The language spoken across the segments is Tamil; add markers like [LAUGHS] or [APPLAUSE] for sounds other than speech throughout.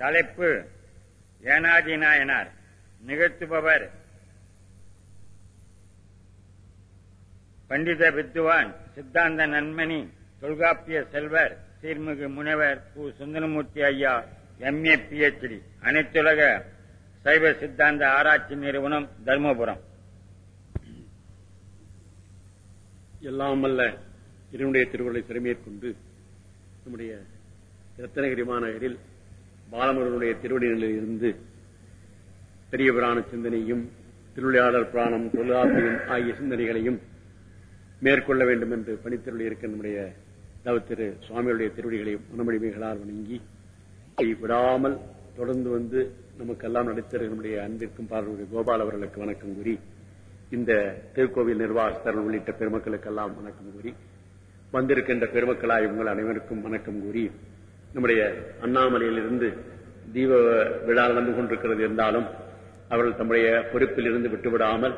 தலைப்பு ஏனாதி நாயனார் நிகழ்த்துபவர் பண்டித வித்துவான் சித்தாந்த நன்மணி தொல்காப்பிய செல்வர் சீர்மிகு முனைவர் கு. சுந்தரமூர்த்தி ஐயா எம்ஏ பிஹெச்டி அனைத்துலக சைவ சித்தாந்த ஆராய்ச்சி நிறுவனம் தர்மபுரம். எல்லாம் அல்ல இதனுடைய திருவுருளை கொண்டு நம்முடைய ரத்தனகிரி மாநகரில் பாலமுருகனுடைய திருவடிகளில் இருந்து பெரிய புராண சிந்தனையும் திருவிளையாடல் புராணம் தொல்காப்பியம் ஆகிய சிந்தனைகளையும் மேற்கொள்ள வேண்டும் என்று பணித்திருளி இருக்க நம்முடைய தவ திரு சுவாமியுடைய திருவடிகளையும் மனமொழிமைகளால் வணங்கி விடாமல் தொடர்ந்து வந்து நமக்கெல்லாம் நடித்தரு நம்முடைய அன்பிற்கும் பார்வையுடைய கோபால் அவர்களுக்கு வணக்கம் கூறி இந்த திருக்கோவில் நிர்வாகஸ்தர்கள் உள்ளிட்ட பெருமக்களுக்கெல்லாம் வணக்கம் கூறி வந்திருக்கின்ற பெருமக்களாய் உங்கள் அனைவருக்கும் வணக்கம் கூறி நம்முடைய அண்ணாமலையிலிருந்து தீப விழா நடந்து கொண்டிருக்கிறது இருந்தாலும் அவர்கள் தம்முடைய பொறுப்பில் இருந்து விட்டுவிடாமல்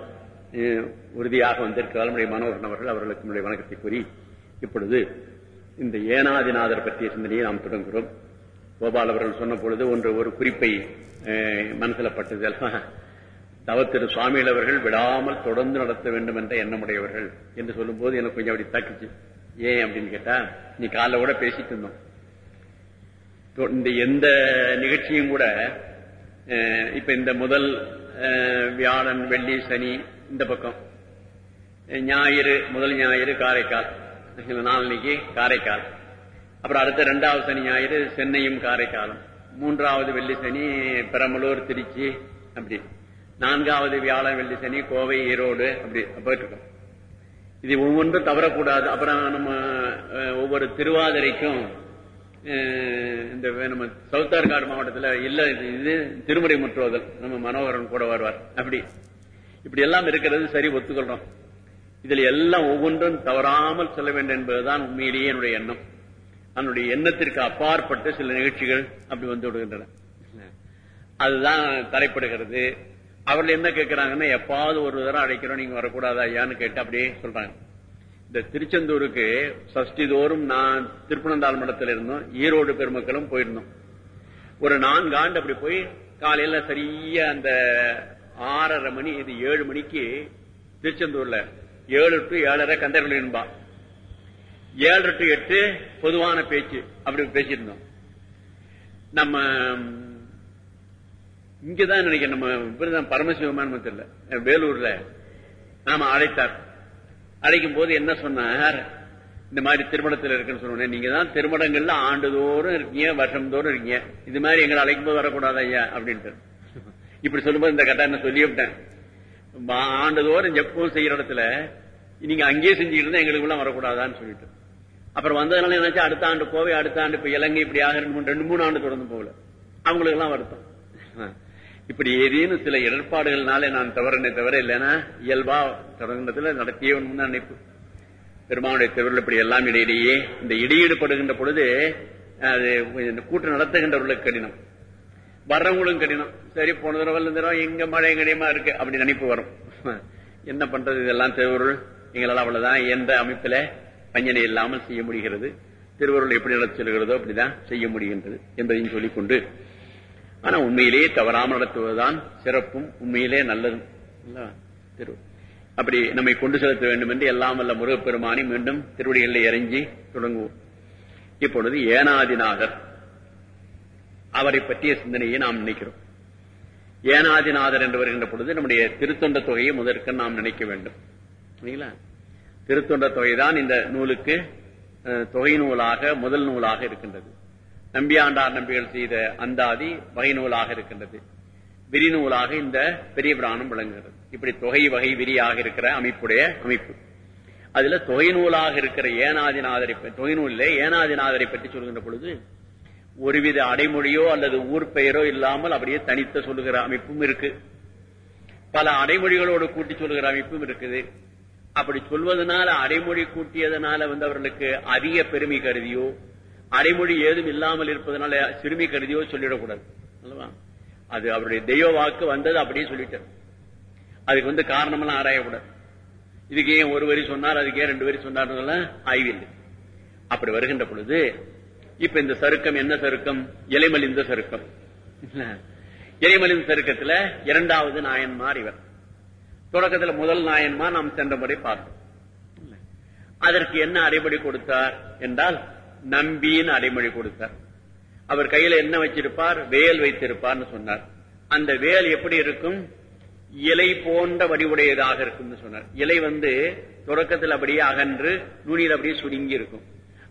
உறுதியாக வந்திருக்கிறார் நம்முடைய மனோகரன் அவர்கள் அவர்களுக்கு நம்முடைய வணக்கத்தை கூறி இப்பொழுது இந்த ஏனாதிநாதர் பற்றிய சிந்தனையை நாம் தொடங்குகிறோம். கோபால் அவர்கள் சொன்ன பொழுது ஒன்று ஒரு குறிப்பை மனசில் மனசுல பட்டது. சுவாமியில் அவர்கள் விடாமல் தொடர்ந்து நடத்த வேண்டும் என்ற எண்ணமுடையவர்கள் என்று சொல்லும்போது எனக்கு கொஞ்சம் அப்படி தக்குச்சு. ஏன் அப்படின்னு கேட்டா நீ காலைல கூட பேசிட்டு இருந்தோம். இந்த எந்த நிகழ்ச்சியும் கூட இப்ப இந்த முதல் வியாழன் வெள்ளி சனி இந்த பக்கம். ஞாயிறு முதல் ஞாயிறு காரைக்கால். நாளைக்கு காரைக்கால். அப்புறம் அடுத்த ரெண்டாவது சனி ஞாயிறு சென்னையும் காரைக்காலும். மூன்றாவது வெள்ளி சனி பெரம்பலூர் திருச்சி அப்படி. நான்காவது வியாழன் வெள்ளி சனி கோவை ஈரோடு அப்படி போயிட்டு இருக்கோம். இது ஒவ்வொன்றும் தவறக்கூடாது. அப்புறம் நம்ம ஒவ்வொரு திருவாதிரைக்கும் இந்த நம்ம சவுத்தார்காடு மாவட்டத்துல இல்ல இது இது திருமுறை முற்றுவதல் நம்ம மனோகரன் கூட வருவார். அப்படி. இப்படி எல்லாம் இருக்கிறது சரி ஒத்துக்கொள்றோம். இதுல எல்லாம் ஒவ்வொன்றும் தவறாமல் செல்ல வேண்டும் என்பதுதான் உண்மையிலேயே என்னுடைய எண்ணம். அதனுடைய எண்ணத்திற்கு அப்பாற்பட்ட சில நிகழ்ச்சிகள் அப்படி வந்து விடுகின்றன. அதுதான் தலைப்படுகிறது அவர்கள் என்ன கேட்கிறாங்கன்னா எப்பாவது ஒரு தடவை அழைக்கிறோம் நீங்க வரக்கூடாதா ஐயான்னு கேட்டு அப்படியே சொல்றாங்க. இந்த திருச்செந்தூருக்கு சஷ்டி தோறும் நான் திருப்பனந்தாள் மடத்தில் இருந்தோம் ஈரோடு பெருமக்களும் போயிருந்தோம். ஒரு நான்கு ஆண்டு அப்படி போய் காலையில சரியா அந்த ஆறரை மணி இது ஏழு மணிக்கு திருச்செந்தூர்ல ஏழு டு ஏழரை கந்தர்களின்பா ஏழு டு எட்டு பொதுவான பேச்சு அப்படி பேசியிருந்தோம். நம்ம இங்கதான் நினைக்கிறேன் நம்ம பரமசிவமான தெரியல வேலூர்ல நாம அழைத்தார். அழைக்கும் போது என்ன சொன்னார்? இந்த மாதிரி திருமணத்தில் இருக்குன்னு சொன்னேன் நீங்க தான் திருமணங்கள்ல ஆண்டுதோறும் இருக்கீங்க வருஷம் தோறும் இருக்கீங்க. இது மாதிரி எங்களை அழைக்கும் போது வரக்கூடாது ஐயா அப்படின்ட்டு. இப்படி சொல்லும்போது இந்த கதை என்ன சொல்லிவிட்டேன் ஆண்டுதோறும் ஜப்பம் செய்யற இடத்துல நீங்க அங்கேயே செஞ்சுக்கிட்டு இருந்தா எங்களுக்குள்ள வரக்கூடாதான்னு சொல்லிட்டு. அப்புறம் வந்ததுனால என்னாச்சு அடுத்த ஆண்டு கோவை அடுத்த ஆண்டு இப்ப இலங்கை இப்படி ஆக ரெண்டு மூணு ரெண்டு மூணு ஆண்டு தொடர்ந்து போகல. அவங்களுக்கு எல்லாம் வருத்தம். இப்படி ஏதேனும் சில இடர்பாடுகள்னாலே நான் தவறனே தவிர இல்லைன்னா இயல்பா தொடங்கினதுல நடத்தியே நினைப்பு பெருமானுடைய தவிர இப்படி எல்லாம் இடையிலேயே இந்த இடையீடுபடுகின்ற பொழுது அது இந்த கூட்டம் நடத்துகின்றவர்களுக்கு கடினம். வர்றவங்களும் கடினம். சரி போன தடவை இந்த தடவை எங்க மழை கடினமா இருக்கு அப்படி நினைப்பு வரும். என்ன பண்றது இதெல்லாம் திருவருள்? எங்களால் அவ்வளவுதான் எந்த அமைப்புல பஞ்சனை இல்லாமல் செய்ய முடிகிறது. திருவருள் எப்படி நடத்தி செல்கிறதோ அப்படிதான் செய்ய முடிகின்றது என்பதையும் சொல்லிக்கொண்டு ஆனா உண்மையிலேயே தவறாமல் நடத்துவதுதான் சிறப்பும் உண்மையிலே நல்லதும். திரு அப்படி நம்மை கொண்டு செலுத்த வேண்டும் என்று எல்லாம் வல்ல முருகப்பெருமானி மீண்டும் திருவடிகளில் இறங்கி தொடங்குவோம். இப்பொழுது ஏனாதிநாதர். அவரை பற்றிய சிந்தனையை நாம் நினைக்கிறோம். ஏனாதிநாதர் என்று வருகின்ற பொழுது நம்முடைய திருத்தொண்ட தொகையை முதற்க நாம் நினைக்க வேண்டும். சரிங்களா திருத்தொண்ட தொகைதான் இந்த நூலுக்கு அஹ், தொகை நூலாக முதல் நூலாக இருக்கின்றது. நம்பியாண்டார் நம்பிகள் செய்த அந்தாதி வகை நூலாக இருக்கின்றது. விரிநூலாக இந்த பெரிய பிராணம் விளங்குகிறது. இப்படி தொகை வகை விரியாக இருக்கிற அமைப்புடைய அமைப்பு. அதுல தொகை நூலாக இருக்கிற ஏனாதிநாதரை தொகை நூலிலே ஏனாதிநாதரை பற்றி சொல்கின்ற பொழுது ஒருவித அடைமொழியோ அல்லது ஊர் பெயரோ இல்லாமல் அப்படியே தனித்த சொல்லுகிற அமைப்பும் இருக்கு. பல அடைமொழிகளோடு கூட்டி சொல்லுகிற அமைப்பும் இருக்குது. அப்படி சொல்வதனால அடைமொழி கூட்டியதனால வந்து அவர்களுக்கு அதிக பெருமை கருதியோ அடைமொழி ஏதும் இல்லாமல் இருப்பதனால சிறுமி கருதியோ சொல்லிடக்கூடாது. அது அவருடைய தெய்வ வாக்கு வந்தது அப்படியே சொல்லிட்டார். அதுக்கு வந்து காரணமெல்லாம் ஆராயக்கூடாது. இதுக்கு ஏன் ஒரு வரி சொன்னார் அதுக்கு ஏன் ரெண்டு வரி சொன்னார் ஆய்வில்லை. அப்படி வருகின்ற பொழுது இப்ப இந்த சருக்கம் என்ன சருக்கம்? இலைமலிந்த சருக்கம். இலைமலிந்த சருக்கத்துல இரண்டாவது நாயன்மார் இவர். தொடக்கத்துல முதல் நாயன்மார் நாம் சென்ற முறை பார்த்தோம். அதற்கு என்ன அடைமொழி கொடுத்தார் என்றால் நம்பின்னு அடைமொழி கொடுத்தார். அவர் கையில என்ன வச்சிருப்பார்? வேல் வைத்திருப்பார்னு சொன்னார். அந்த வேல் எப்படி இருக்கும்? இலை போன்ற வடிவுடையதாக இருக்கும்னு சொன்னார். இலை வந்து தொடக்கத்தில் அப்படியே அகன்று நுனியில் அப்படியே சுருங்கி இருக்கும்.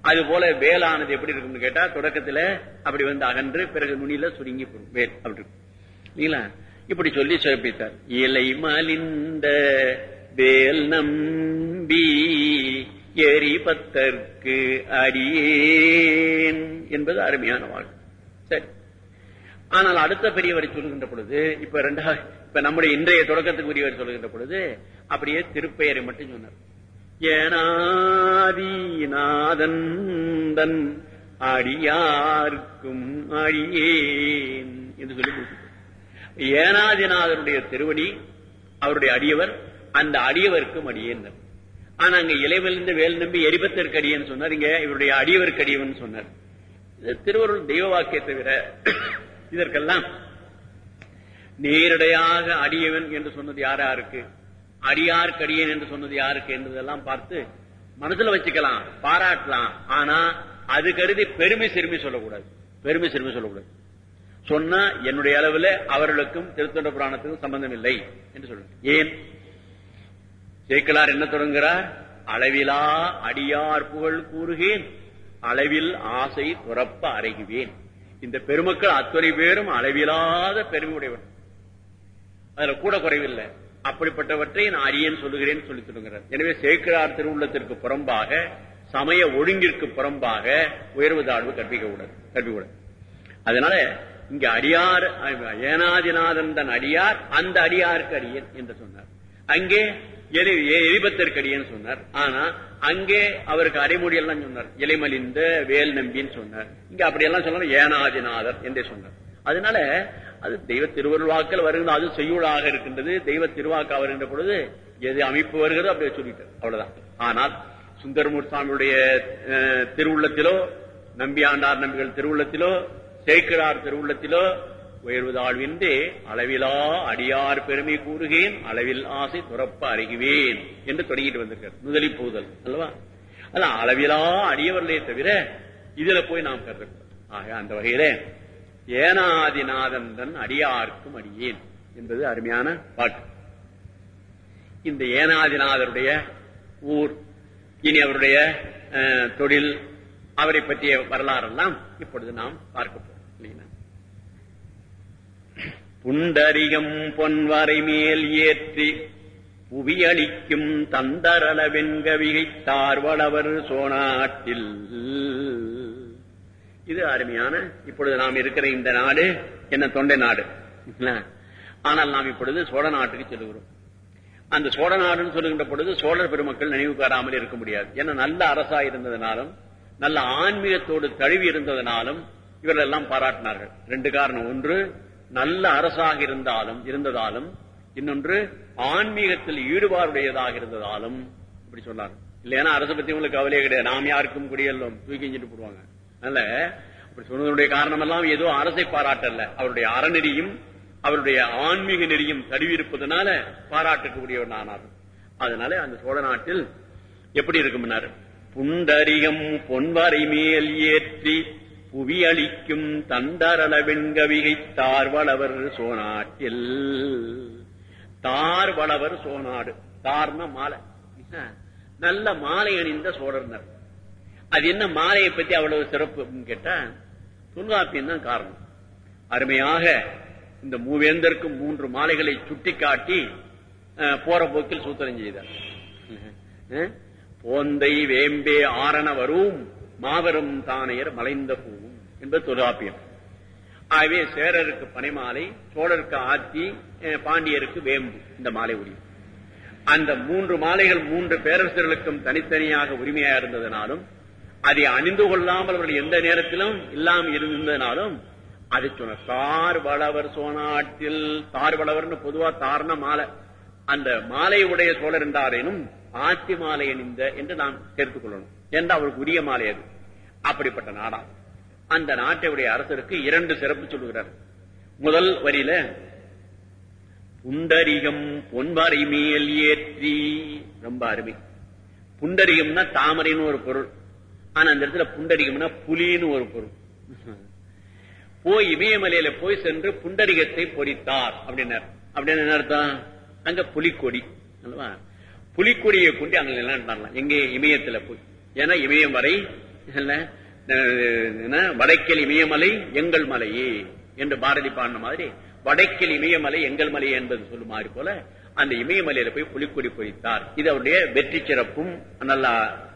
அது போல வேலானது எப்படி இருக்கும்னு கேட்டா தொடக்கத்துல அப்படி வந்து அகன்று பிறகு நுனியில சுருங்கி போடும் வேல் அப்படி இருக்கும். இப்படி சொல்லி சிறப்பித்தார். இலை மலிந்த வேல் நம்பி எரிபத்தற்கு அடியேன் என்பது அருமையான வாழ் சரி. ஆனால் அடுத்த பெரியவரை சொல்லுகின்ற பொழுது இப்ப ரெண்டாவது இப்ப நம்முடைய இன்றைய தொடக்கத்துக்கு உரியவர் சொல்லுகின்ற பொழுது அப்படியே திருப்பெயரை மட்டும் சொன்னார். ஏனாதீநாதன் அடியார்க்கும் அடியேன் என்று சொல்லி கொடுத்து ஏனாதிநாதனுடைய திருவடி அவருடைய அடியவர் அந்த அடியவருக்கும் அடியேன். ஆனா அங்க இலைவிலிருந்து வேல் நம்பி எரிபத்திற்கடியன்னு சொன்னார். இங்க இவருடைய அடியவர்க்கடியவன் சொன்னார். திருவருள் தெய்வ வாக்கிய தவிர இதற்கெல்லாம் நேரடியாக அடியவன் என்று சொன்னது யார் யாருக்கு? அடியார் கடியன் என்று சொன்னது யாருக்கு என்றதெல்லாம் பார்த்து மனசுல வச்சுக்கலாம் பாராட்டலாம். ஆனா அது கருதி பெருமை சிறுமி சொல்லக்கூடாது. பெருமை சிறுமி சொல்லக்கூடாது. சொன்னா என்னுடைய அளவில் அவர்களுக்கும் திருத்தொண்ட புராணத்துக்கும் சம்பந்தம் இல்லை என்று சொல்லுங்க. ஏன்? சேக்கலார் என்ன தொடங்குகிறார்? அளவிலா அடியார் புகழ் கூறுகேன் அளவில் ஆசை துறப்ப அறைகுவேன். இந்த பெருமக்கள் அத்துறை பேரும் அளவிலாத பெருமையுடையவர் அதுல கூட குறைவில்லை. அப்படிப்பட்டவற்றை நான் அரியன் சொல்லுகிறேன் சொல்லி சொல்லுகிறார் எனவே சேக்கிரார் திருவுள்ளத்திற்கு புறம்பாக சமய ஒழுங்கிற்கு புறம்பாக உயர்வு தாழ்வு கற்பிக்க கூடாது கற்பிக்கூடாது அதனால இங்க அடியார் ஏனாதிநாதன் தன் அடியார் அந்த அடியாருக்கு அடியன் என்று சொன்னார். அங்கே எரிபத்திற்கு சொன்னார். ஆனா அங்கே அவருக்கு அரைமொழியெல்லாம் சொன்னார். இலைமலிந்த வேல் நம்பின்னு சொன்னார். இங்க அப்படியெல்லாம் சொன்னார் ஏனாதிநாதர் என்றே சொன்னார். அதனால அது தெய்வ திருவருள்வாக்கள் வருகின்ற அது செய்யுளாக இருக்கின்றது. தெய்வ திருவாக்கா வருகின்ற பொழுது எது அமைப்பு வருகிறதோ அப்படியே சொல்லிட்டார். அவ்வளவுதான். ஆனால் சுந்தரமூர் சுவாமியுடைய திருவுள்ளத்திலோ நம்பியாண்டார் நம்பிகள் திருவுள்ளத்திலோ சேக்கிரார் திருவுள்ளத்திலோ உயர்வுதாழ்வின்றி அளவிலா அடியார் பெருமை கூறுகேன் அளவில் ஆசை துறப்ப அறிகுவேன் என்று தொடங்கிட்டு வந்திருக்கார். முதலி போதல் அல்லவா? அதான் அளவிலா அடியவர்களே தவிர இதுல போய் நாம் கருதக்கூடாது. ஆக அந்த வகையில ஏனாதிநாதன் தன் அடியார்க்கும் அடியேன் என்பது அருமையான பாட்டு. இந்த ஏனாதிநாதருடைய ஊர் இனி அவருடைய தொழில் அவரை பற்றிய வரலாறெல்லாம் இப்பொழுது நாம் பார்க்க புண்டரிகம் பொன்வரை மேல் ஏற்றி புவியளிக்கும் தந்தரள வெண்கவிகை சோனாட்டில். இது அருமையான இப்பொழுது நாம் இருக்கிற இந்த நாடு என்ன தொண்டை நாடு? ஆனால் நாம் இப்பொழுது சோழ நாட்டுக்கு செல்கிறோம். அந்த சோழ நாடுன்னு சொல்லுகின்ற பொழுது சோழர் பெருமக்கள் நினைவு பெறாமல் இருக்க முடியாது. ஏன்னா நல்ல அரசா இருந்ததுனாலும் நல்ல ஆன்மீகத்தோடு தழுவி இருந்ததனாலும் இவர்கள் எல்லாம் பாராட்டினார்கள். ரெண்டு காரணம். ஒன்று நல்ல அரசாக இருந்தாலும் இருந்ததாலும் இன்னொன்று ஆன்மீகத்தில் ஈடுபாடுடையதாக இருந்ததாலும் இப்படி சொன்னார் இல்லைன்னா அரசை பத்தி உங்களுக்கு கவலையே கிடையாது. நாம் யாருக்கும் குடியெல்லாம் தூக்கி செஞ்சுட்டு போடுவாங்க. அதனால அப்படி சொன்னதனுடைய காரணம் எல்லாம் ஏதோ அரசை பாராட்டல்ல அவருடைய அறநெறியும் அவருடைய ஆன்மீக நெறியும் தடுவிருப்பதனால பாராட்டக்கூடியவர் ஆனார் அதனால அந்த சோழ நாட்டில் எப்படி இருக்கும்னாரு? புண்டரிகம் பொன்வரை மேல் ஏற்றி புவியளிக்கும் தண்டரள வெண்கவிகை தார்வளவர் சோனாட்டில். தார்வளவர் சோனாடு. தார்ன மாலை. நல்ல மாலை அணிந்த சோழர்னர். அது என்ன மாலையை பத்தி அவ்வளவு சிறப்பு கேட்டா தொல்காப்பியம் தான் காரணம். அருமையாக இந்த மூவேந்தருக்கும் மூன்று மாலைகளை சுட்டிக்காட்டி போற போக்கில் சூத்திரம் செய்தார். போந்தை வேம்பே ஆரண வரும் மாபெரும் தானையர் மலைந்த பூ. என்பது தொல்காப்பியம் ஆகவே சேரருக்கு பனைமாலை சோழருக்கு ஆத்தி பாண்டியருக்கு வேம்பு இந்த மாலை உரிமை. அந்த மூன்று மாலைகள் மூன்று பேரரசர்களுக்கும் தனித்தனியாக உரிமையா இருந்ததனாலும் அதை அணிந்து கொள்ளாமல் அவர்கள் எந்த நேரத்திலும் இல்லாமல் இருந்ததனாலும் அதை சொன்ன தார் வளவர் சோனாட்டில் தார் வளவர்னு பொதுவா தார்ன மாலை. அந்த மாலை உடைய சோழர் என்றாரேனும் ஆத்தி மாலை அணிந்த என்று நாம் சேர்த்துக் கொள்ளணும். என்று அவருக்கு உரிய மாலை அது? அப்படிப்பட்ட நாடா. அந்த நாட்டையுடைய அரசருக்கு இரண்டு சிறப்பு சொல்லுகிறார். முதல் வரியில புண்டரிகம் பொன்வரை மேல் ஏற்றி ரொம்ப அருமை. புண்டரிகம்னா தாமரைன்னு ஒரு பொருள். ஆனா அந்த இடத்துல புண்டரிகம்னா புலின்னு ஒரு பொருள். போய் இமயமலையில போய் சென்று புண்டரிகத்தை பொறித்தார் அப்படின்னார். அப்படின்னு என்ன அர்த்தம்? அங்க புலிக்கொடி. அல்லவா? புலிக்கொடியை கொண்டு அங்க நிலைநாட்டலாம் எங்க? இமயத்துல போய். ஏன்னா இமயம் வரை வடக்கில் இமயமலை எங்கள் மலையே என்று பாரதி பாடின மாதிரி வடக்கில் இமயமலை எங்கள் மலை என்பது சொல்லுமாறு போல அந்த இமயமலையில போய் புலிக்கொடி பொறித்தார். இது அவருடைய வெற்றி சிறப்பும் நல்ல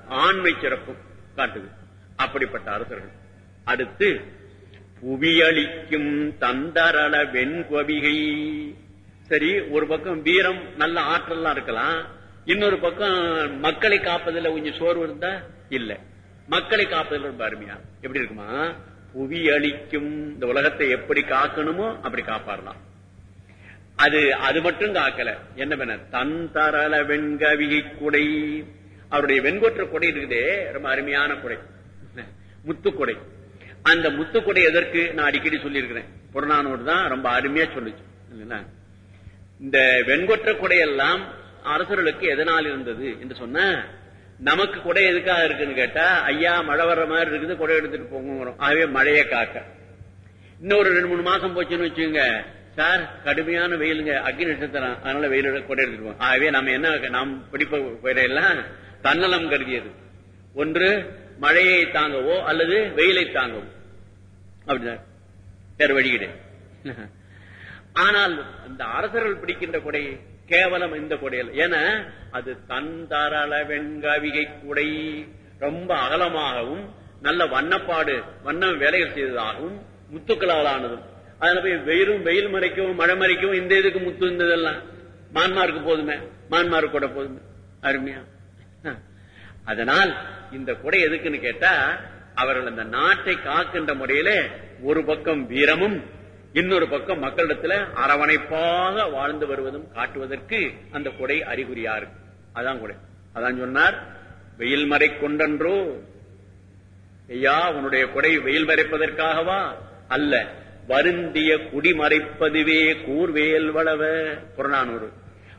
ஆண்மை சிறப்பும் காட்டுது. அப்படிப்பட்ட அரசர்கள். அடுத்து புவியளிக்கும் தந்தரள வெண்கொவிகை. சரி ஒரு பக்கம் வீரம் நல்ல ஆற்றல்லாம் இருக்கலாம். இன்னொரு பக்கம் மக்களை காப்பதில் கொஞ்சம் சோர்வு இருந்தா இல்லை. மக்களை காப்பதில் ரொம்ப அருமையா. எப்படி இருக்குமா? புவி அளிக்கும் இந்த உலகத்தை எப்படி காக்கணுமோ அப்படி காப்பாறலாம். அது அது மட்டும் காக்கல. என்ன பண்ண? தன் தரள வெண்கவிகை குடை. அவருடைய வெண்கொற்ற குடை இருக்குதே. ரொம்ப அருமையான குடை. முத்துக்குடை அந்த முத்துக்குடை எதற்கு? நான் அடிக்கடி சொல்லியிருக்கிறேன். புறநானூறு தான் ரொம்ப அருமையா சொல்லுச்சு. இல்லைங்களா? இந்த வெண்கொற்ற குடையெல்லாம் அரசர்களுக்கு எதனால் இருந்தது என்று சொன்ன? நமக்கு குடை எதுக்காக இருக்குன்னு கேட்டா ஐயா மழை வர்ற மாதிரி இருக்குது குடை எடுத்துட்டு போங்கிறோம் ஆகவே மழையை காக்க. இன்னொரு ரெண்டு மூணு மாசம் போச்சுன்னு வச்சுங்க சார் கடுமையான வெயிலுங்க. அக்னி நட்சத்திரம். அதனால வெயில் கொடை எடுத்துட்டு போவோம் ஆகவே நம்ம என்ன நாம் பிடிப்ப குறையெல்லாம் தன்னலம் கருதியது. ஒன்று மழையை தாங்கவோ அல்லது வெயிலை தாங்கவோ. அப்படிதான். வேற வழி கிடையாது [LAUGHS] ஆனால் இந்த அரசர்கள் பிடிக்கின்ற கொடை கேவலம் இந்த கொடையில். ஏன்னா அது தந்தரள வெண்கவிகை குடை. ரொம்ப அகலமாகவும் நல்ல வண்ணப்பாடு வண்ண வேலைகள் செய்ததாகவும் முத்துக்களால் ஆனதும் அதுல போய் வெயிலும் வெயில் மறைக்கவும் மழை மறைக்கவும் இந்த இதுக்கு முத்து இருந்ததெல்லாம். மான்மாருக்கு போதுமே. மான்மாருக்கு கூட போதுமே. அருமையா? அதனால் இந்த கொடை எதுக்குன்னு கேட்டா அவர்கள் அந்த நாட்டை காக்கின்ற முறையில ஒரு பக்கம் வீரமும் இன்னொரு பக்கம் மக்களிடத்துல அரவணைப்பாக வாழ்ந்து வருவதும் காட்டுவதற்கு அந்த கொடை அறிகுறியா இருக்கு அதான் கொடை. அதான் சொன்னார் வெயில் மறை கொண்டன்றோ? ஐயா உன்னுடைய கொடை வெயில் மறைப்பதற்காகவா? அல்ல வருந்திய குடிமறைப்பதுவே கூர்வேல் வளவ. புறநானூறு.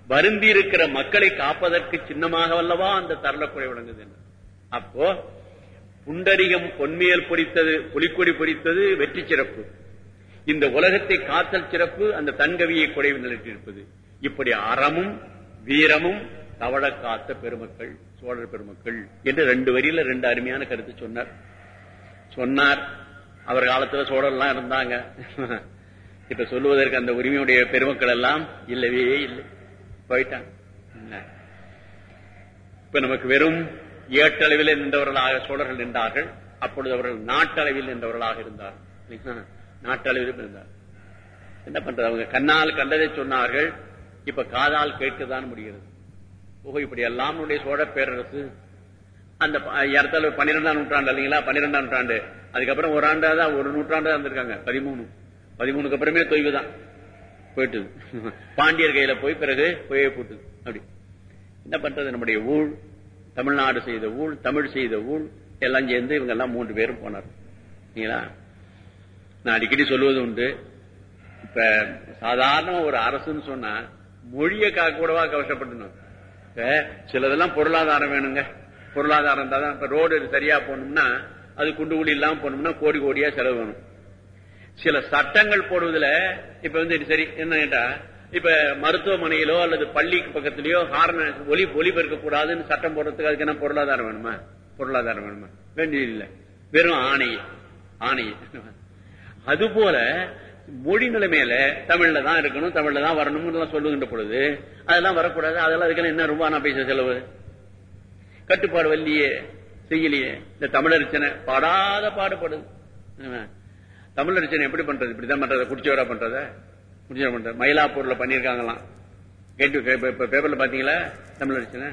வருந்தி இருக்கிற மக்களை காப்பதற்கு சின்னமாக வல்லவா அந்த தரலக்குறை விளங்குது அப்போ புண்டரிகம் பொன்மையல் பொறித்தது புலிக்கொடி பொறித்தது வெற்றி சிறப்பு இந்த உலகத்தை காத்தல் சிறப்பு அந்த தன்கவியை குறைவு நிலைத்திருப்பது. இப்படி அறமும் வீரமும் தவழ காத்த பெருமக்கள் சோழர் பெருமக்கள் என்று ரெண்டு வரியில ரெண்டு அருமையான கருத்து சொன்னார். சொன்னார். அவர் காலத்துல சோழர்லாம் இருந்தாங்க. இப்ப சொல்லுவதற்கு அந்த உரிமையுடைய பெருமக்கள் எல்லாம் இல்லவே இல்லை. போயிட்டாங்க. இப்ப நமக்கு வெறும் ஏட்டளவில் நின்றவர்களாக சோழர்கள் நின்றார்கள். அப்பொழுது அவர்கள் நாட்டளவில் நின்றவர்களாக இருந்தார்கள். நாட்டளவிலும் இருந்தார் என்ன பண்றது? அவங்க கண்ணால் கண்டதை சொன்னார்கள். இப்ப காதால் கேட்கத்தான் முடிகிறது. ஓஹோ இப்படி எல்லாம் நம்முடைய சோழ பேரரசு. அந்த இடத்துல பன்னிரெண்டாம் நூற்றாண்டு இல்லைங்களா? பன்னிரெண்டாம் நூற்றாண்டு. அதுக்கப்புறம் ஒரு ஆண்டா தான் ஒரு நூற்றாண்டு இருந்திருக்காங்க. பதிமூணு. பதிமூணுக்கு அப்புறமே தொய்வு தான் போயிட்டு [LAUGHS] பாண்டியர் கையில போய் பிறகு போயே போட்டு அப்படி. என்ன பண்றது? நம்முடைய ஊழ் தமிழ்நாடு செய்த ஊழ் தமிழ் செய்த ஊழ் எல்லாம் சேர்ந்து இவங்க எல்லாம் மூன்று பேரும் போனார் நான் அடிக்கடி சொல்லுவது உண்டு. இப்ப சாதாரண ஒரு அரசுன்னு சொன்னா மொழியை காக்க கூடவா கவசப்பட்டணும் இப்ப சிலதெல்லாம் பொருளாதாரம் வேணுங்க. பொருளாதாரம் தான் இப்ப ரோடு சரியா போனோம்னா அது குண்டு குழி இல்லாம போனோம்னா கோடி கோடியா செலவு வேணும். சில சட்டங்கள் போடுவதில் இப்ப வந்து சரி என்ன கேட்டா இப்ப மருத்துவமனையிலோ அல்லது பள்ளிக்கு பக்கத்திலயோ ஹார்ன ஒலி ஒலிபெருக்க கூடாதுன்னு சட்டம் போடுறதுக்கு அதுக்கு என்ன பொருளாதாரம் வேணுமா? பொருளாதாரம் வேணுமா? வேண்டியது இல்லை வெறும் ஆணையை. ஆணையை. அதுபோல மொழி நிலைமையில தமிழ்ல தான் இருக்கணும் தமிழ்ல தான் வரணும்னு சொல்லுகின்ற பொழுது அதெல்லாம் வரக்கூடாது. அதெல்லாம் அதுக்கு என்ன ரொம்ப நான் பேச செலவு? கட்டுப்பாடு வல்லியே செய்யலையே. இந்த தமிழரிச்சனை பாடாத பாடுபடுது. தமிழரிச்சனை எப்படி பண்றது? இப்படிதான் பண்றத? குடிச்சவரா பண்றத? குடிச்சவரா பண்றது? மயிலாப்பூர்ல பண்ணிருக்காங்களாம் கேட்டு பேப்பர்ல பாத்தீங்களா தமிழரிச்சனை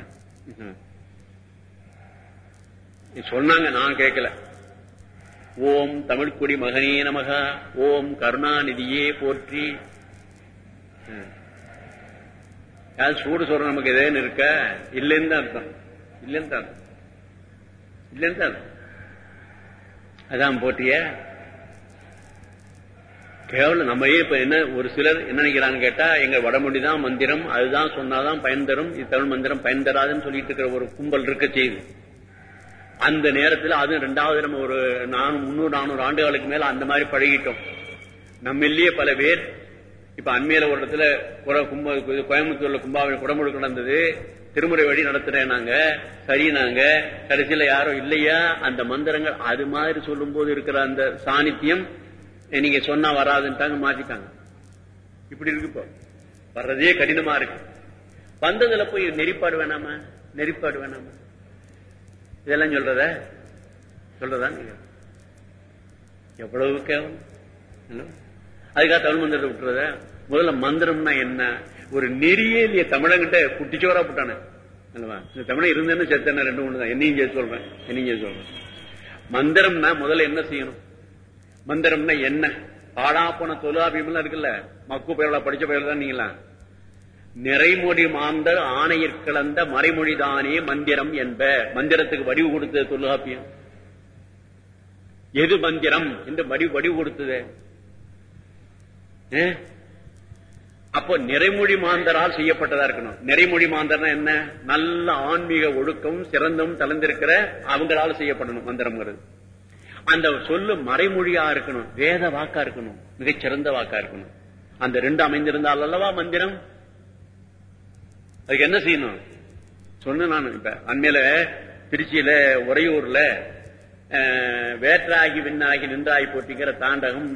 சொன்னாங்க நான் கேட்கல. ஓம் தமிழ்குடி மகனே நமக. ஓம் கருணாநிதியே போற்றி. சூடு சொல்ற நமக்கு எதேன்னு இருக்க? இல்லைன்னு தான் அர்த்தம். இல்லைன்னு தான் அர்த்தம். இல்லைன்னு தான் அதான் போட்டிய. கேவலம் நம்ம இப்ப என்ன ஒரு சிலர் என்ன நினைக்கிறான்னு கேட்டா எங்க வடமொழி தான் மந்திரம் அதுதான் சொன்னாதான் பயன் தரும் இது தமிழ் மந்திரம் பயன் தராதுன்னு சொல்லிட்டு இருக்கிற ஒரு கும்பல் இருக்க செய்யுது அந்த நேரத்தில் அது ரெண்டாவது நம்ம ஒரு நானூறு முந்நூறு நானூறு ஆண்டுகளுக்கு மேல அந்த மாதிரி பழகிட்டோம். நம்ம இல்லையே பல பேர் இப்ப அண்மையில ஒரு இடத்துல குட- கும்ப கோயம்புத்தூர்ல கும்பாவில் குடமுழு நடந்தது. திருமுறை வழி நடத்துறேன் நாங்க சரி நாங்க. கடைசியில யாரும் இல்லையா? அந்த மந்திரங்கள் அது மாதிரி சொல்லும் போது இருக்கிற அந்த சாணித்தியம் நீங்க சொன்னா வராதுன்ட்டாங்க மாத்திட்டாங்க. இப்படி இருக்கு இப்போ. வர்றதே கடினமா இருக்கு. வந்ததுல போய் நெறிப்பாடு வேணாமா? நெறிப்பாடு வேணாமா? இதெல்லாம் சொல்றத? சொல்றதா எவ்வளவு கேவலம்? அதுக்காக தமிழ் மந்திரத்தை விட்டுறத? முதல்ல மந்திரம்னா என்ன? ஒரு நெறியே இல்லையே தமிழங்கிட்ட குட்டிச்சோரா போட்டானே. இந்த தமிழன் இருந்தேன்னு செத்தன ரெண்டு மூணு தான் என்னையும் சேர்த்து சொல்றேன். என்னையும் சேர்த்து சொல்றேன். மந்திரம்னா முதல்ல என்ன செய்யணும்? மந்திரம்னா என்ன? பாடா போன தொலாபியமெல்லாம் இருக்குல்ல? மக்கு பயிரா படிச்ச பெயர்கள் தான் நீங்களா நிறைமொழி மாந்தர் ஆணையிற் கலந்த மறைமொழிதானே மந்திரம் என்ப. மந்திரத்துக்கு வடிவு கொடுத்தது தொல்காப்பியம் எது மந்திரம் என்று வடிவு வடிவு கொடுத்தது? அப்போ நிறைமொழி மாந்தரால் செய்யப்பட்டதா இருக்கணும். நிறைமொழி மாந்தர்னா என்ன? நல்ல ஆன்மீக ஒழுக்கம் சிறந்தும் தளர்ந்திருக்கிற அவங்களால செய்யப்படணும் மந்திரம்ங்கிறது. அந்த சொல்லு மறைமொழியா இருக்கணும். வேத வாக்கா இருக்கணும். மிகச்சிறந்த வாக்கா இருக்கணும். அந்த ரெண்டு அமைந்திருந்தால் அல்லவா மந்திரம்? அதுக்கு என்ன செய்யணும்? சொன்ன நான் இப்ப. அண்மையில திருச்சியில உறையூர்ல வேற்றாகி விண்ணாகி நின்றாகி போட்டிங்கிற தாண்டகம்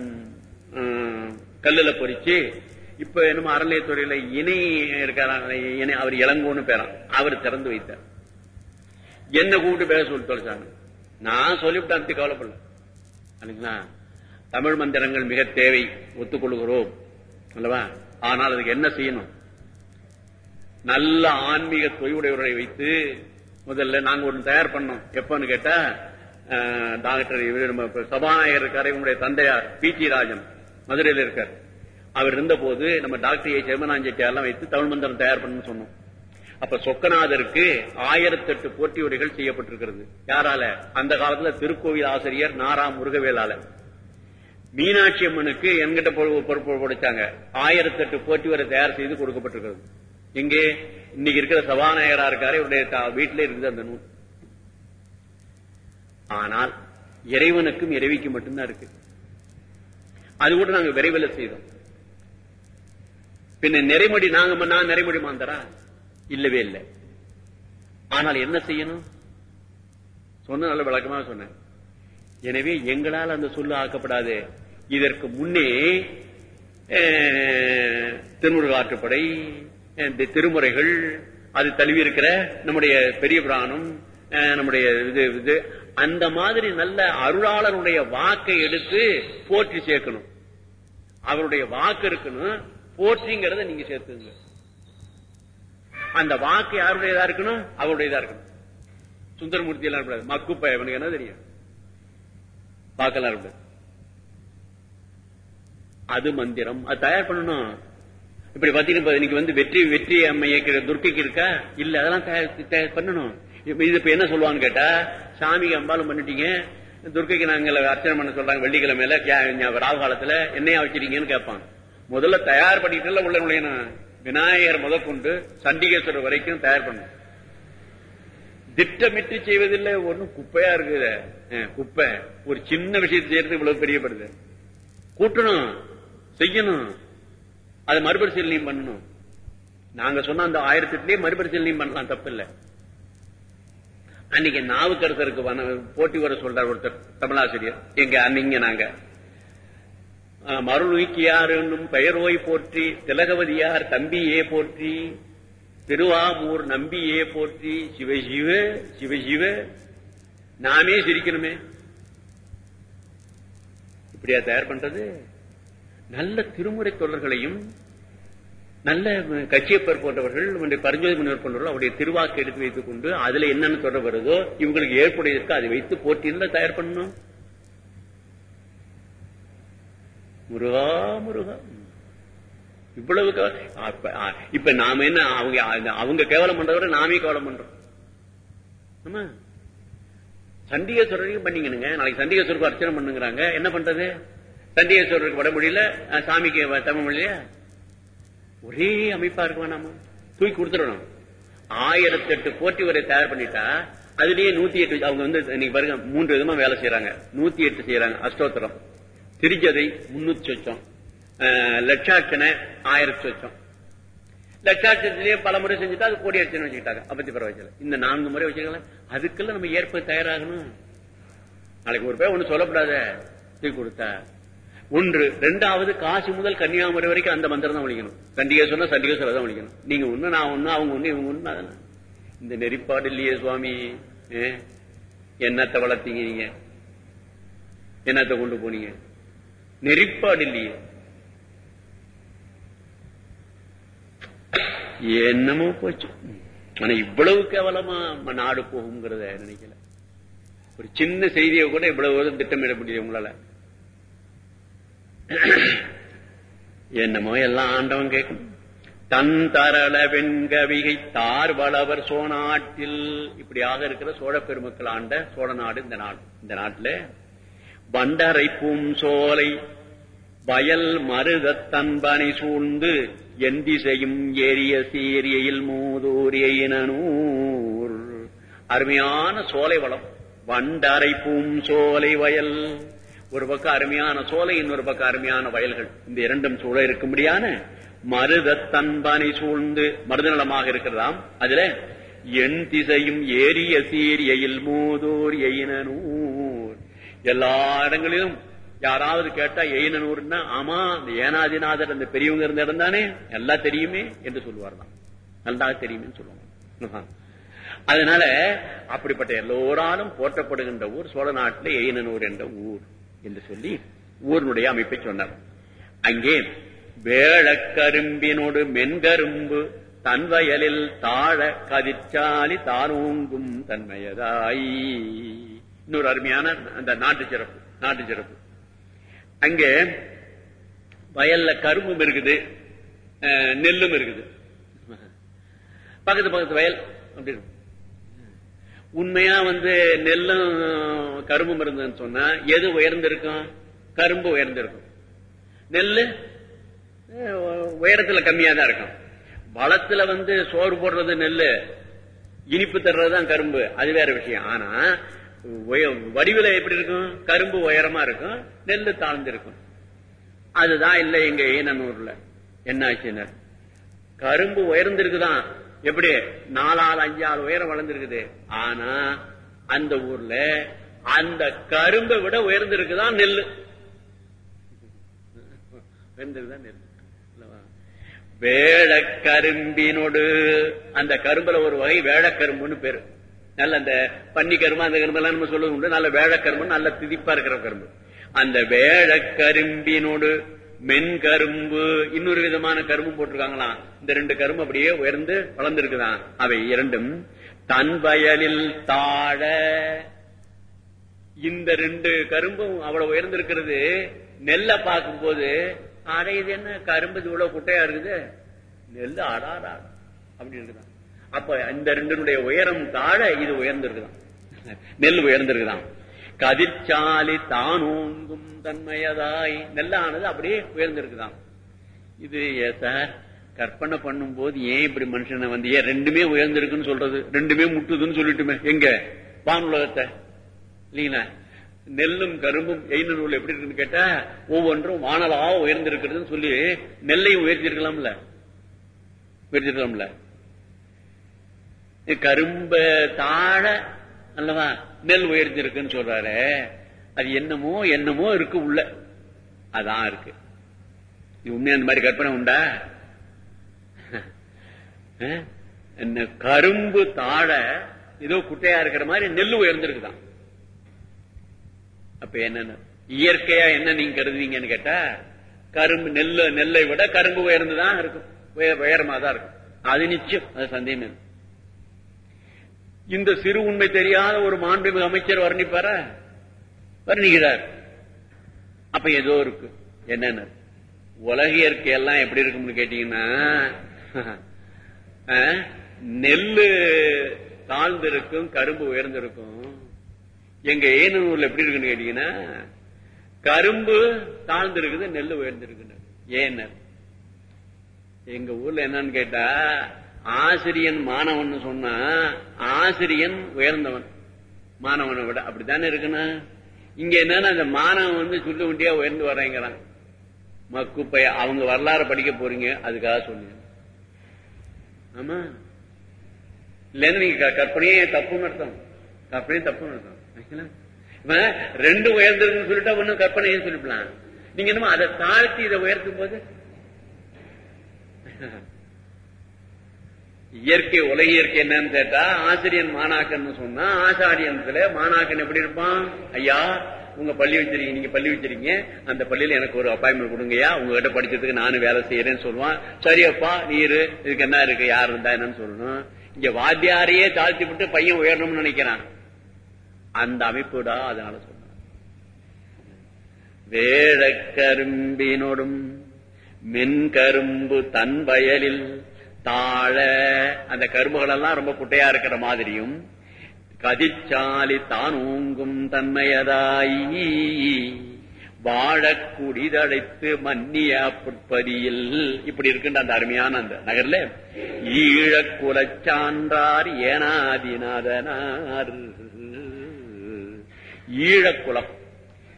கல்லுல பொறிச்சு இப்ப என்னமோ அறநிலையத்துறையில இணை இருக்காராம் இணை அவர் இளங்கோன்னு பேரான் அவர் திறந்து வைத்தார். என்ன கூப்பிட்டு பேச சொல்லி தொலைச்சாங்க. நான் சொல்லிவிட்டேன் கவலைப்படல. இல்லைங்களா தமிழ் மந்திரங்கள் மிக தேவை ஒத்துக்கொள்கிறோம் அல்லவா? ஆனால் அதுக்கு என்ன செய்யணும்? நல்ல ஆன்மீக தொய்வுடையவர்களை வைத்து முதல்ல நாங்க ஒன்று தயார் பண்ணோம். எப்பன்னு கேட்டா அஹ், டாக்டர் இவர் சபாநாயகர் இருக்காரு இவங்களுடைய தந்தையார் பி டி ராஜன். மதுரையில் இருக்கார். அவர் இருந்த போது நம்ம டாக்டர் ஏ செம்மனான் வைத்து தமிழ் மந்திரம் தயார் பண்ணணும்னு சொன்னோம். அப்ப சொக்கநாதருக்கு ஆயிரத்தெட்டு போட்டியுடைகள் செய்யப்பட்டிருக்கிறது. யாரால? அந்த காலத்துல திருக்கோவில் ஆசிரியர் நாரா முருகவேலால. மீனாட்சி அம்மனுக்கு என்கிட்ட பொறுப்பு படைச்சாங்க ஆயிரத்தி எட்டு போட்டி வரை தயார் செய்து கொடுக்கப்பட்டிருக்கிறது. எங்கே இன்னைக்கு இருக்கிற சபாநாயகரா இருக்காரு இவருடைய தா- வீட்டிலே இருக்குது அந்த நூல். ஆனால் இறைவனுக்கும் இறைவிக்கும் மட்டும்தான் இருக்கு. அது கூட நாங்க விரைவில் செய்தோம். பின்ன நிறைமொழி நாங்க நான் நிறைமொழி மாந்தரா? இல்லவே இல்லை. ஆனால் என்ன செய்யணும்? சொன்ன நல்ல விளக்கமா சொன்னேன். எனவே எங்களால் அந்த சொல்லு ஆக்கப்படாது. இதற்கு முன்னே அஹ், திருமுருகாற்றுப்படை திருமுறைகள் அது தழுவி இருக்கிற நம்முடைய பெரிய புராணம் அஹ், நம்முடைய இது இது அந்த மாதிரி நல்ல அருளாளருடைய வாக்கை எடுத்து போற்றி சேர்க்கணும். அவருடைய வாக்கு இருக்கணும் போற்றிங்கிறத நீங்க சேர்த்துங்க. அந்த வாக்கு யாருடையதா இருக்கணும்? அவருடையதா இருக்கணும். சுந்தரமூர்த்தி எல்லாம் இருக்கக்கூடாது. மக்குப்ப இவனுக்கு என்ன தெரியும்? பார்க்கலாம் அது மந்திரம். அது தயார் பண்ணணும். இப்படி பாத்தீங்கன்னா இன்னைக்கு வந்து வெற்றி வெற்றி அம்மை துர்க்கைக்கு இருக்கா? இல்ல அதெல்லாம் தயார் தயார் பண்ணணும். இது இப்ப என்ன சொல்லுவான்னு கேட்டா சாமிக்கு அம்பாலும் பண்ணிட்டீங்க. துர்க்கைக்கு நாங்கள் அர்ச்சனை பண்ண சொல்றாங்க வெள்ளிக்கிழமையில ராகு காலத்துல என்னையா வச்சிருக்கீங்கன்னு கேட்பான். முதல்ல தயார் பண்ணிட்டு உள்ள நுழையணும். விநாயகர் முதற்கொண்டு சண்டிகேஸ்வரர் வரைக்கும் தயார் பண்ணும் திட்டமிட்டு செய்வதில்லை ஒண்ணும் குப்பையா இருக்குது. குப்பை. ஒரு சின்ன விஷயத்தை செய்யறது இவ்வளவு பெரியப்படுது. கூட்டணும் செய்யணும். அது மறுபரிசீலனையும் பண்ணணும். நாங்க சொன்ன அந்த ஆயிரத்தி எட்டுலயே மறுபரிசீலனையும் பண்ணலாம் தப்பு இல்ல அன்னைக்கு நாவுக்கரசருக்கு போட்டி வர சொல்றார் ஒருத்தர் தமிழாசிரியர். எங்க அன்னைங்க நாங்க. அஹ், என்னும் பெயரோய் போற்றி திலகவதியார் தம்பியே போற்றி திருவாமூர் நம்பியே போற்றி சிவசிவ சிவசிவ நாமே சிரிக்கணுமே. இப்படியா தயார் பண்றது? நல்ல திருமுறை தொடர்களையும் நல்ல கட்சியப்பர் போன்றவர்கள் நம்முடைய பரிஞ்சோதி முன்னர் போன்றவர்கள் அவருடைய திருவாக்கு எடுத்து வைத்துக் கொண்டு அதுல என்னென்ன தொடர் வருதோ இவங்களுக்கு ஏற்புடையதற்கு அதை வைத்து போட்டியில் தயார் பண்ணணும். முருகா முருகா. இவ்வளவு இப்ப நாம என்ன அவங்க அவங்க கேவலம் பண்றத விட நாமே கேவலம் பண்றோம். ஆமா. சண்டிகேஸ்வரரையும் பண்ணீங்கனுங்க நாளைக்கு சண்டிகேஸ்வரருக்கு அர்ச்சனை பண்ணுங்கிறாங்க. என்ன பண்றது? தண்டிகேஸ்வரருக்கு வடமொழியில முடியல சாமிக்கு தமிழ் மொழியா ஒரே அமைப்பா இருக்கும் நாம. தூக்கி கொடுத்துடணும் ஆயிரத்தி எட்டு போட்டி வரை தயார் பண்ணிட்டா அதுலயே நூத்தி எட்டு அவங்க வந்து இன்னைக்கு பாருங்க மூன்று விதமா வேலை செய்யறாங்க நூத்தி எட்டு செய்யறாங்க அஷ்டோத்திரம். திருஜதை முன்னூத்தி சொச்சம். அஹ், ஆயிரத்தி சொச்சம். லட்சாட்சத்திலேயே பல முறை செஞ்சுட்டா அது கோடி அர்ச்சனை வச்சுக்கிட்டாங்க. அப்பத்தி பரவாயில்ல. இந்த நான்கு முறை வச்சுக்கலாம் அதுக்கெல்லாம் நம்ம ஏற்ப தயாராகணும். நாளைக்கு ஒரு பேர் ஒண்ணு சொல்லப்படாத. தூக்கி கொடுத்தா. ஒன்று ரெண்டாவது காசி முதல் கன்னியாகுமரி வரைக்கும் அந்த மந்திரம் தான் ஒழிக்கணும். சண்டிகை சொன்னா தான் ஒழிக்கணும். நீங்க ஒண்ணு நான் ஒண்ணு அவங்க ஒண்ணு இவங்க ஒண்ணு இந்த நெறிப்பாடு இல்லையே சுவாமி என்னத்தை வளர்த்தீங்க நீங்க? என்னத்தை கொண்டு போனீங்க? நெறிப்பாடு இல்லையே. என்னமோ போச்சு. ஆனா இவ்வளவு கேவலமா நம்ம நாடு போகுங்கிறத நினைக்கல. ஒரு சின்ன செய்தியை கூட இவ்வளவு திட்டமிட முடியுது உங்களால. என்னமோ எல்லாம் ஆண்டவன் கேட்கும். தன் தரள வெண்கவிகை தார் வளவர் சோநாட்டில் இப்படியாக இருக்கிற சோழ பெருமக்கள் ஆண்ட சோழ நாடு இந்த நாடு. இந்த நாட்டுல வண்டரை பூம் சோலை வயல் மருத தன்பனை சூழ்ந்து எந்தி செய்யும் ஏரிய சீரியையில் மூதூரியனூர் அருமையான சோலை வளம். வண்டரை பூம் சோலை வயல் ஒரு பக்கம் அருமையான சோலை இன்னொரு பக்கம் அருமையான வயல்கள். இந்த இரண்டும் சூழ இருக்கும்படியான மருத தன்பனை சூழ்ந்து மருதநலமாக இருக்கிறதாம். அதுல என் திசையும் ஏரிய சீரியையில் மூதூர் எயினூர் எல்லா இடங்களிலும் யாராவது கேட்டா எயினூர்னா ஆமா இந்த ஏனாதிநாதர் அந்த பெரியவங்க இருந்த இடம் தானே? எல்லாம் தெரியுமே என்று சொல்லுவார் தான் நல்லா தெரியுமே சொல்லுவாங்க அதனால அப்படிப்பட்ட எல்லோராலும் போற்றப்படுகின்ற ஊர் சோழ நாட்டில் எயினூர் என்ற ஊர். என்று சொல்லி ஊரினுடைய அமைப்பை சொன்னார். அங்கே வேளக்கரும்பினோடு மென்கரும்பு தன் வயலில் தாழ கதிர்ச்சாலி தானூங்கும் தன்மையதாய். இன்னொரு அருமையான அந்த நாட்டு சிறப்பு நாட்டு சிறப்பு. அங்கே வயல்ல கரும்பும் இருக்குது அஹ், நெல்லும் இருக்குது. பக்கத்து பக்கத்து வயல் அப்படி உண்மையா வந்து நெல்லும் கரும்பும் இருந்ததுன்னு சொன்னா எது உயர்ந்திருக்கும்? கரும்பு உயர்ந்திருக்கும். நெல்லு உயரத்துல கம்மியா தான் இருக்கும். வளத்துல வந்து சோறு போடுறது நெல்லு இனிப்பு தர்றதுதான் கரும்பு அது வேற விஷயம். ஆனா உய- வடிவில எப்படி இருக்கும்? கரும்பு உயரமா இருக்கும் நெல் தாழ்ந்திருக்கும். அதுதான் இல்லை எங்க ஏனூர்ல என்ன ஆச்சுன்னு கரும்பு உயர்ந்திருக்குதான். எப்படி? நாலாள் அஞ்சாள் உயரம் வளர்ந்துருக்குது. ஆனா அந்த ஊர்ல அந்த கரும்பை விட உயர்ந்திருக்குதான் நெல்லு உயர்ந்திருக்குதான் நெல்லு அல்லவா? வேளக்கரும்பினோடு. அந்த கரும்புல ஒரு வகை வேளக்கரும்புன்னு பேரு. நல்ல அந்த பன்னி கரும்பு அந்த கரும்பு எல்லாம் நம்ம சொல்லுவது உண்டு நல்ல வேளக்கரும்பு நல்ல திதிப்பா இருக்கிற கரும்பு. அந்த வேளக்கரும்பினோடு மென்கரும்பு. இன்னொரு விதமான கரும்பு போட்டிருக்காங்களாம். இந்த ரெண்டு கரும்பு அப்படியே உயர்ந்து வளர்ந்திருக்குதான். அவை இரண்டும் தன் வயலில் தாழ. இந்த ரெண்டு கரும்பும் அவ்வளவு உயர்ந்திருக்கிறது. நெல்லை பார்க்கும்போது அட இது என்ன கரும்பு? இவ்வளவு குட்டையா இருக்குது. நெல் ஆடாடா அப்படின்னு இருக்குதான். அப்ப இந்த ரெண்டினுடைய உயரம் தாழ இது உயர்ந்திருக்குதான். நெல் உயர்ந்திருக்குதான். கதிர்ச்சாலி தானோங்கும் தன்மையதாய். நெல்லானது அப்படியே உயர்ந்திருக்குதான். இது ஏ சார் கற்பனை பண்ணும் போது ஏன் இப்படி மனுஷனை வந்து ஏன் ரெண்டுமே உயர்ந்திருக்குன்னு சொல்றது? ரெண்டுமே முட்டுதுன்னு சொல்லிட்டுமே. எங்க? வானுலகத்தை இல்லைங்களா? நெல்லும் கரும்பும் எய்ன நூல் எப்படி இருக்குன்னு கேட்டா ஒவ்வொன்றும் வானலா உயர்ந்திருக்கிறதுன்னு சொல்லி நெல்லையும் உயர்த்திருக்கலாம்ல. உயர்த்திருக்கலாம்ல. கரும்ப தாழ அல்லவா? நெல் உயர்ந்திருக்குன்னு சொல்றாரு. அது என்னமோ என்னமோ இருக்கு உள்ள. அதான் இருக்கு. உண்மையா அந்த மாதிரி கற்பனை உண்டா? என்ன கரும்பு தாழ ஏதோ குட்டையா இருக்கிற மாதிரி நெல் உயர்ந்திருக்குதான். அப்ப என்ன இயற்கையா என்ன நீங்க கருதுவீங்கன்னு கேட்டா கரும்பு நெல்ல நெல்லை விட கரும்பு உயர்ந்துதான் இருக்கும். உயரமா தான் இருக்கும். அது நிச்சயம். அது சந்தேகம் இந்த சிறு உண்மை தெரியாத ஒரு மாண்புமிகு அமைச்சர் வர்ணிப்பார? வர்ணிக்கிறார். அப்ப ஏதோ இருக்கு. என்னன்னு? உலக இயற்கை எல்லாம் எப்படி இருக்கும்னு கேட்டீங்கன்னா நெல்லு தாழ்ந்திருக்கும் கரும்பு உயர்ந்திருக்கும். எங்க ஏனூர்ல எப்படி இருக்குன்னு கேட்டீங்கன்னா கரும்பு தாழ்ந்து இருக்குது நெல் உயர்ந்திருக்குன்னு. ஏன் எங்க ஊர்ல என்னன்னு கேட்டா ஆசிரியன் மாணவன் சொன்னா ஆசிரியன் உயர்ந்தவன். மாணவனை விட அப்படித்தானே இருக்கணும்? இங்க என்னன்னா அந்த மாணவன் வந்து சொல்லி உண்டியா உயர்ந்து வர்றேங்கிறான். மக்குப்பைய அவங்க வரலாறு படிக்க போறீங்க அதுக்காக சொல்லுங்க. ஆமா? இல்லன்னு நீங்க க- கற்பனையே தப்புன்னு அர்த்தம். கற்பனையே தப்புன்னு அர்த்தம். இவன் ரெண்டு உயர்ந்ததுன்னு சொல்லிட்டா ஒண்ணும் கற்பனையும் சொல்லிக்கலாம் நீங்க என்னமோ அதை தாழ்த்தி இதை உயர்த்தும் போது இயற்கை உலக இயற்கை என்னன்னு கேட்டா ஆசிரியன் மாணாக்கன் சொன்னா ஆசாரியத்துல மாணாக்கன் எப்படி இருப்பான்? ஐயா உங்க பள்ளி வச்சிருக்கீங்க நீங்க பள்ளி வச்சிருக்கீங்க. அந்த பள்ளியில எனக்கு ஒரு அப்பாயின்மெண்ட் கொடுங்கய்யா. உங்ககிட்ட படிச்சதுக்கு நானும் வேலை செய்யறேன்னு சொல்லுவான். சரியப்பா நீரு இதுக்கு என்ன இருக்கு? யார் இருந்தா என்னன்னு சொல்லணும். இங்க வாத்தியாரையே தாழ்த்தி விட்டு பையன் உயரணும்னு நினைக்கிறான். அந்த அமைப்புடா அதனால சொல்றேன். வேழக்கரும்பினோடும் மென்கரும்பு தன் வயலில் தாழ அந்த கரும்புகள் எல்லாம் ரொம்ப குட்டையா இருக்கிற மாதிரியும் கதிச்சாலி தான் ஊங்கும் தன்மையதாயி வாழக்குடிதழைத்து மன்னிய புட்பதியில். இப்படி இருக்கின்ற அந்த அருமையான அந்த நகர்ல ஈழக்குலச்சான்றார் ஏனாதிநாதனார். ஈழக்குளம்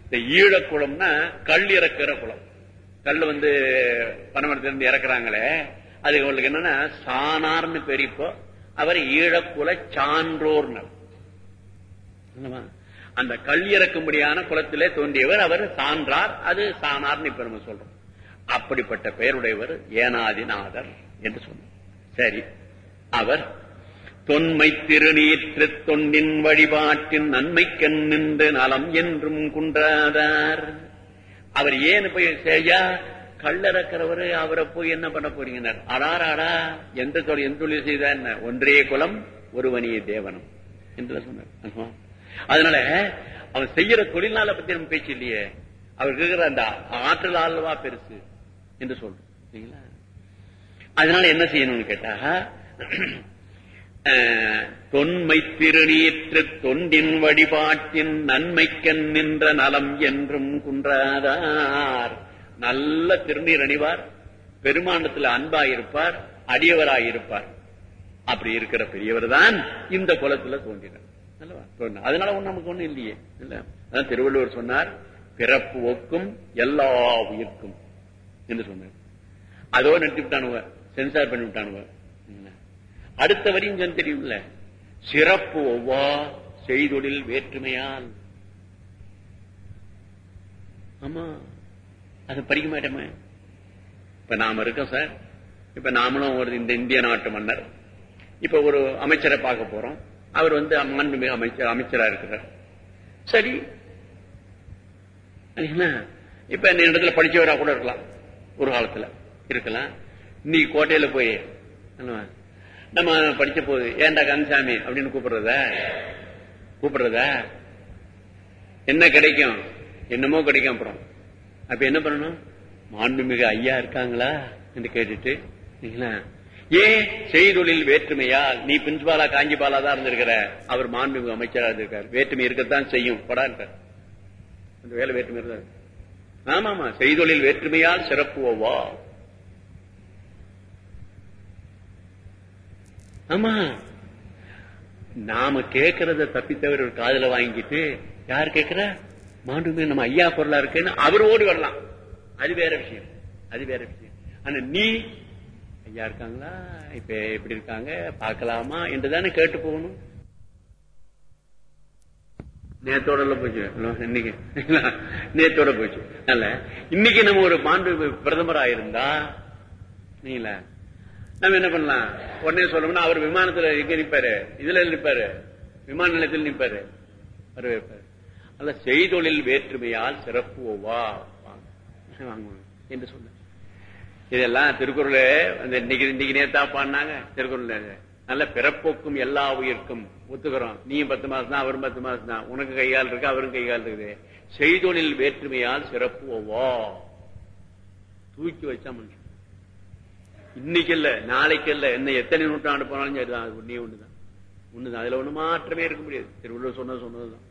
இந்த ஈழக்குளம்னா கல் இறக்குற குளம் கல் வந்து பனமரத்திலிருந்து இறக்குறாங்களே அது அவங்களுக்கு என்னன்னா சானார்னு பேர் இப்போ அவர் ஈழக்குல சான்றோர்னர் அந்த கல் இறக்கும்படியான குலத்திலே தோன்றியவர் அவர் சான்றார் அது சானார்னு இப்ப நம்ம சொல்றோம். அப்படிப்பட்ட பெயருடையவர் ஏனாதிநாதர் என்று சொன்னார் சரி அவர் தொன்மை திருநீற்று தொண்டின் வழிபாட்டின் நன்மைக்கண் நின்று நலம் என்றும் குன்றாதார். அவர் ஏன் போய் செய்யா கள்ளறக்கிறவரு அவரை போய் என்ன பண்ண போறீங்க அடாராடா எந்த தொழில் எந்த தொழில் என்ன ஒன்றே குலம் ஒருவனிய தேவனம். என்று சொன்னார். அதனால அவன் செய்யற தொழில்நாள பத்தி நம்ம பேச்சு இல்லையே. அவர் இருக்கிற அந்த ஆற்றல் ஆழ்வா பெருசு என்று சொல்றோம். சரிங்களா அதனால என்ன செய்யணும்னு கேட்டா அஹ், தொன்மை திருநீற்று தொண்டின் வழிபாட்டின் நன்மைக்கண் நின்ற நலம் என்றும் குன்றாதார். நல்ல திருநீர் அணிவார் பெருமாண்டத்தில் அன்பாயிருப்பார் அடியவராயிருப்பார். அப்படி இருக்கிற பெரியவர் தான் இந்த குலத்துல தோன்றினார். அதனால ஒண்ணு நமக்கு ஒண்ணு இல்லையே. இல்ல? அதான் திருவள்ளுவர் சொன்னார் பிறப்பு ஒக்கும் எல்லா உயிர்க்கும். என்று சொன்னார். அதோ நிறுத்தி விட்டானுவ சென்சார் பண்ணி விட்டானுவ. அடுத்த வரையும் சென் தெரியும்ல? சிறப்பு ஒவ்வா செய்தொழில் வேற்றுமையால். ஆமா. அது படிக்க மாட்டோமே இப்ப நாம இருக்கோம் சார். இப்ப நாமளும் ஒரு இந்த இந்திய நாட்டு மன்னர். இப்ப ஒரு அமைச்சரை பார்க்க போறோம். அவர் வந்து மாண்புமிகு அமைச்சர் அமைச்சரா இருக்கிறார். சரி. என்ன? இப்ப இந்த இடத்துல படிச்சவரா கூட இருக்கலாம். ஒரு காலத்துல இருக்கலாம். நீ கோட்டையில போய் நம்ம படிச்ச போது ஏன்டா கந்தசாமி அப்படின்னு கூப்பிடுறத? கூப்பிடுறத? என்ன கிடைக்கும்? என்னமோ கிடைக்கும் அப்புறம். அப்ப என்ன பண்ணணும்? மாண்புமிகு ஐயா இருக்காங்களா? என்று கேட்டுட்டு ஏன் செய்தொழில் வேற்றுமையா? நீ பிரின்சிபாலா காஞ்சிபாலா தான் இருந்திருக்கிற. அவர் மாண்புமிகு அமைச்சரா இருந்திருக்கார். வேற்றுமை இருக்கத்தான் செய்யும். படான்ட்டார் அந்த வேலை வேற்றுமை இருந்தார் ஆமா ஆமா செய்தொழில் வேற்றுமையால் சிறப்பு ஓவா ஆமா. நாம கேட்கறத தப்பித்தவர் ஒரு வாங்கிட்டு யார் கேட்கிற? மாண்டுமே நம்ம ஐயா பொருளா இருக்குன்னு அவர் ஓடி வரலாம். அது வேற விஷயம். அது வேற விஷயம். ஆனா நீ ஐயா இருக்காங்களா? இப்ப எப்படி இருக்காங்க? பார்க்கலாமா? என்றுதானே கேட்டு போகணும். நேத்தோட போச்சு. இன்னைக்கு. நேத்தோட போச்சு. அல்ல இன்னைக்கு நம்ம ஒரு மாண்பு பிரதமரா இருந்தா நீங்கள நம்ம என்ன பண்ணலாம்? உடனே சொல்லணும்னா அவர் விமானத்துல எங்க நிப்பாரு? இதுல நிப்பாரு. விமான நிலையத்தில் நிப்பாரு. வரவேற்பாரு. வைப்பாரு அல்ல செய்தொழில் வேற்றுமையால் சிறப்பு வா என்று சொன்ன இதெல்லாம் திருக்குறள் அந்த இன்னைக்கு இன்னைக்கு நேத்தா பாடினாங்க திருக்குறள். நல்ல பிறப்போக்கும் எல்லா உயிர்க்கும் ஒத்துக்கிறோம். நீயும் பத்து மாசம் தான் அவரும் பத்து மாசம் தான் உனக்கு கையால் இருக்கு அவரும் கையால் இருக்குது. செய்தொழில் வேற்றுமையால் சிறப்பு வா தூக்கி வச்சா மனுஷன். இன்னைக்கு இல்ல நாளைக்கு இல்ல என்ன எத்தனை நூற்றாண்டு போனாலும் சரிதான். அது ஒன்னே ஒண்ணுதான். ஒண்ணுதான். அதுல ஒண்ணு மாற்றமே இருக்க முடியாது. திருவள்ளுவர் சொன்னது சொன்னதுதான்.